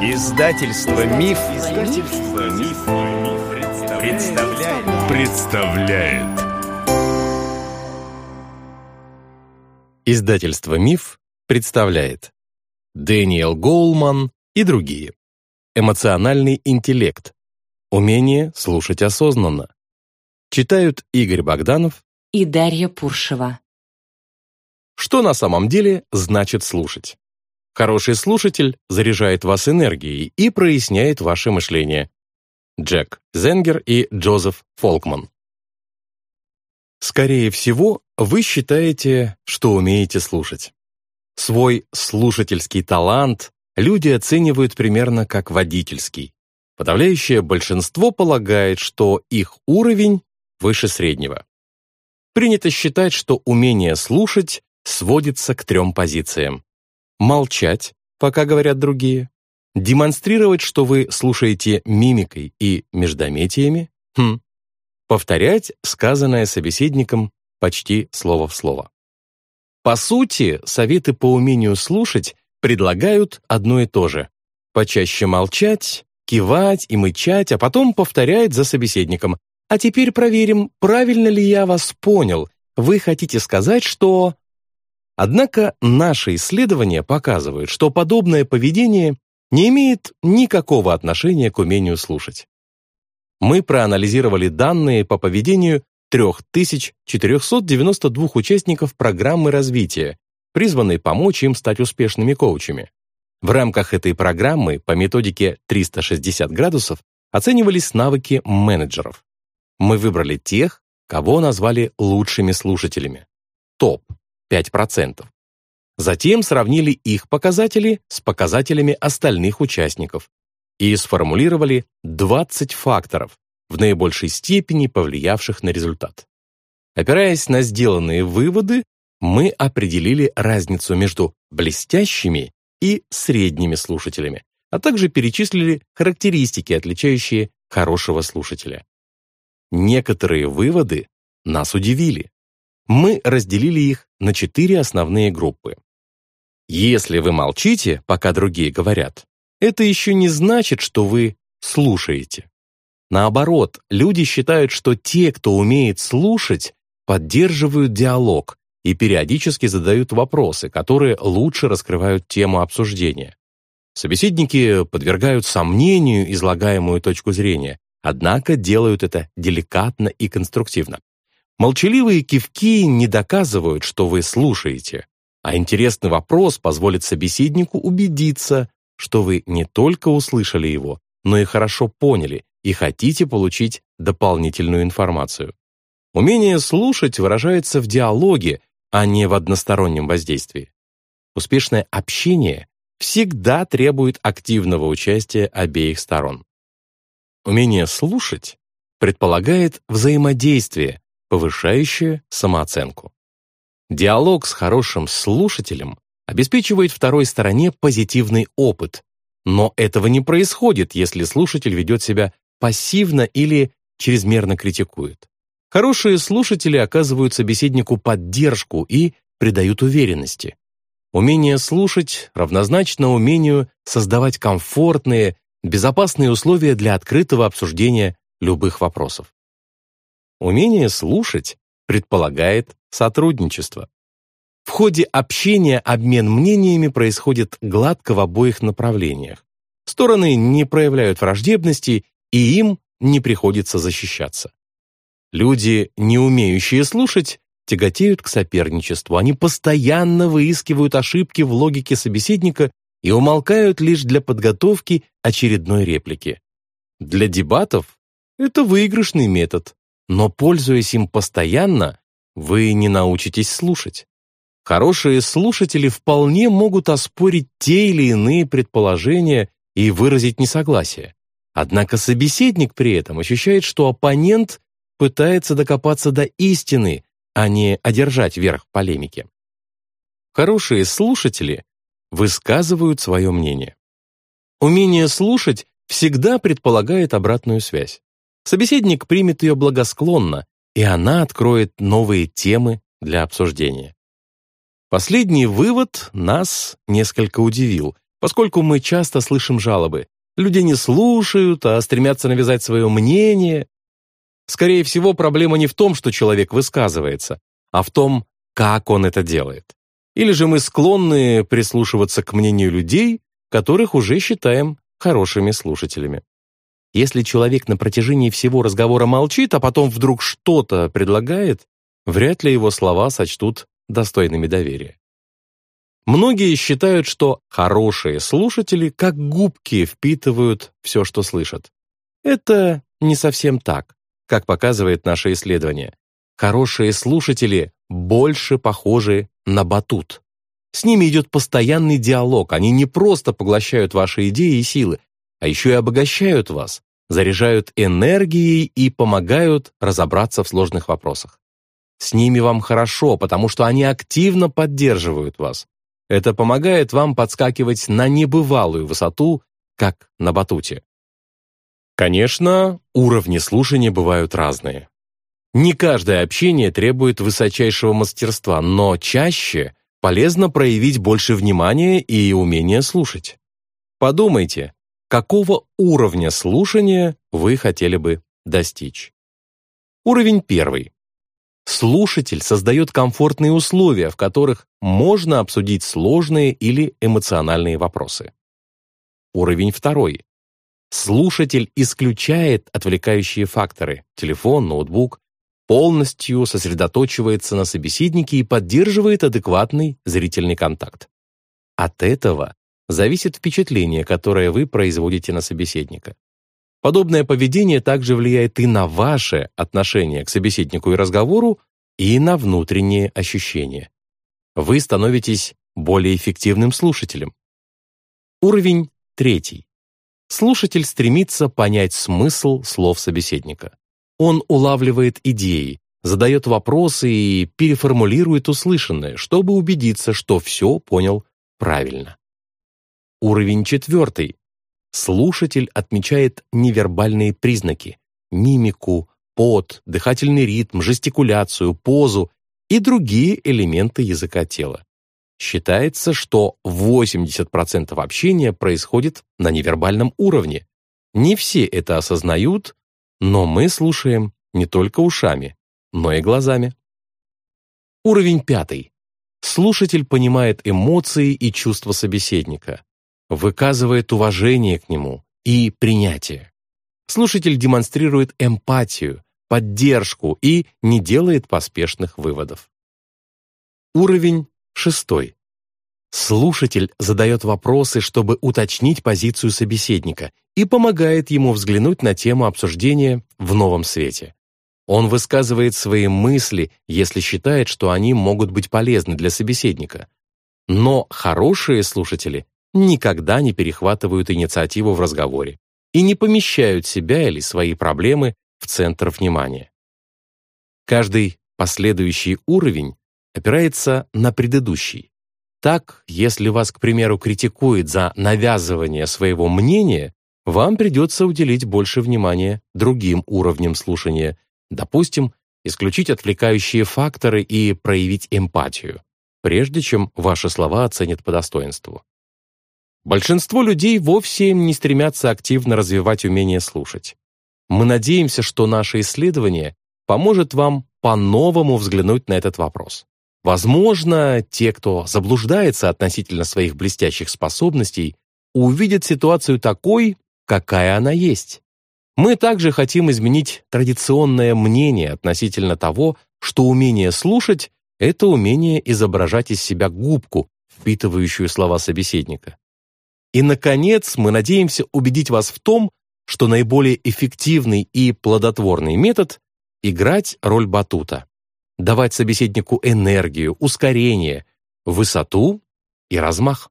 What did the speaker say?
Издательство Миф, Издательство Миф, представляет. представляет. Издательство Миф представляет Дэниел Гоулман и другие. Эмоциональный интеллект. Умение слушать осознанно. Читают Игорь Богданов и Дарья Пуршева. Что на самом деле значит слушать? Хороший слушатель заряжает вас энергией и проясняет ваше мышление. Джек Зенгер и Джозеф Фолкман. Скорее всего, вы считаете, что умеете слушать. Свой слушательский талант люди оценивают примерно как водительский. Подавляющее большинство полагает, что их уровень выше среднего. Принято считать, что умение слушать сводится к трем позициям. Молчать, пока говорят другие. Демонстрировать, что вы слушаете мимикой и междометиями. Хм. Повторять сказанное собеседником почти слово в слово. По сути, советы по умению слушать предлагают одно и то же. Почаще молчать, кивать и мычать, а потом повторять за собеседником. А теперь проверим, правильно ли я вас понял. Вы хотите сказать, что... Однако наши исследования показывают, что подобное поведение не имеет никакого отношения к умению слушать. Мы проанализировали данные по поведению 3492 участников программы развития, призванной помочь им стать успешными коучами. В рамках этой программы по методике 360 градусов оценивались навыки менеджеров. Мы выбрали тех, кого назвали лучшими слушателями. Топ 5%. Затем сравнили их показатели с показателями остальных участников и сформулировали 20 факторов, в наибольшей степени повлиявших на результат. Опираясь на сделанные выводы, мы определили разницу между блестящими и средними слушателями, а также перечислили характеристики, отличающие хорошего слушателя. Некоторые выводы нас удивили мы разделили их на четыре основные группы. Если вы молчите, пока другие говорят, это еще не значит, что вы слушаете. Наоборот, люди считают, что те, кто умеет слушать, поддерживают диалог и периодически задают вопросы, которые лучше раскрывают тему обсуждения. Собеседники подвергают сомнению излагаемую точку зрения, однако делают это деликатно и конструктивно. Молчаливые кивки не доказывают, что вы слушаете, а интересный вопрос позволит собеседнику убедиться, что вы не только услышали его, но и хорошо поняли и хотите получить дополнительную информацию. Умение слушать выражается в диалоге, а не в одностороннем воздействии. Успешное общение всегда требует активного участия обеих сторон. Умение слушать предполагает взаимодействие, повышающее самооценку. Диалог с хорошим слушателем обеспечивает второй стороне позитивный опыт, но этого не происходит, если слушатель ведет себя пассивно или чрезмерно критикует. Хорошие слушатели оказывают собеседнику поддержку и придают уверенности. Умение слушать равнозначно умению создавать комфортные, безопасные условия для открытого обсуждения любых вопросов. Умение слушать предполагает сотрудничество. В ходе общения обмен мнениями происходит гладко в обоих направлениях. Стороны не проявляют враждебности, и им не приходится защищаться. Люди, не умеющие слушать, тяготеют к соперничеству. Они постоянно выискивают ошибки в логике собеседника и умолкают лишь для подготовки очередной реплики. Для дебатов это выигрышный метод но, пользуясь им постоянно, вы не научитесь слушать. Хорошие слушатели вполне могут оспорить те или иные предположения и выразить несогласие. Однако собеседник при этом ощущает, что оппонент пытается докопаться до истины, а не одержать верх полемики. Хорошие слушатели высказывают свое мнение. Умение слушать всегда предполагает обратную связь. Собеседник примет ее благосклонно, и она откроет новые темы для обсуждения. Последний вывод нас несколько удивил. поскольку мы часто слышим жалобы. Люди не слушают, а стремятся навязать свое мнение. Скорее всего, проблема не в том, что человек высказывается, а в том, как он это делает. Или же мы склонны прислушиваться к мнению людей, которых уже считаем хорошими слушателями. Если человек на протяжении всего разговора молчит, а потом вдруг что-то предлагает, вряд ли его слова сочтут достойными доверия. Многие считают, что хорошие слушатели как губки впитывают все, что слышат. Это не совсем так, как показывает наше исследование. Хорошие слушатели больше похожи на батут. С ними идет постоянный диалог, они не просто поглощают ваши идеи и силы, а еще и обогащают вас, заряжают энергией и помогают разобраться в сложных вопросах. С ними вам хорошо, потому что они активно поддерживают вас, это помогает вам подскакивать на небывалую высоту, как на батуте. Конечно, уровни слушания бывают разные. Не каждое общение требует высочайшего мастерства, но чаще полезно проявить больше внимания и умения слушать. Подумайте, какого уровня слушания вы хотели бы достичь. Уровень первый. Слушатель создает комфортные условия, в которых можно обсудить сложные или эмоциональные вопросы. Уровень второй. Слушатель исключает отвлекающие факторы – телефон, ноутбук, полностью сосредоточивается на собеседнике и поддерживает адекватный зрительный контакт. От этого зависит впечатление, которое вы производите на собеседника. Подобное поведение также влияет и на ваше отношение к собеседнику и разговору, и на внутренние ощущения. Вы становитесь более эффективным слушателем. Уровень третий. Слушатель стремится понять смысл слов собеседника. Он улавливает идеи, задает вопросы и переформулирует услышанное, чтобы убедиться, что все понял правильно. Уровень четвертый. Слушатель отмечает невербальные признаки, мимику, пот, дыхательный ритм, жестикуляцию, позу и другие элементы языка тела. Считается, что 80% общения происходит на невербальном уровне. Не все это осознают, но мы слушаем не только ушами, но и глазами. Уровень пятый. Слушатель понимает эмоции и чувства собеседника выказывает уважение к нему и принятие. Слушатель демонстрирует эмпатию, поддержку и не делает поспешных выводов. Уровень шестой. Слушатель задает вопросы, чтобы уточнить позицию собеседника и помогает ему взглянуть на тему обсуждения в новом свете. Он высказывает свои мысли, если считает, что они могут быть полезны для собеседника. Но хорошие слушатели никогда не перехватывают инициативу в разговоре и не помещают себя или свои проблемы в центр внимания. Каждый последующий уровень опирается на предыдущий. Так, если вас, к примеру, критикует за навязывание своего мнения, вам придется уделить больше внимания другим уровням слушания, допустим, исключить отвлекающие факторы и проявить эмпатию, прежде чем ваши слова оценят по достоинству. Большинство людей вовсе не стремятся активно развивать умение слушать. Мы надеемся, что наше исследование поможет вам по-новому взглянуть на этот вопрос. Возможно, те, кто заблуждается относительно своих блестящих способностей, увидят ситуацию такой, какая она есть. Мы также хотим изменить традиционное мнение относительно того, что умение слушать — это умение изображать из себя губку, впитывающую слова собеседника. И, наконец, мы надеемся убедить вас в том, что наиболее эффективный и плодотворный метод — играть роль батута, давать собеседнику энергию, ускорение, высоту и размах.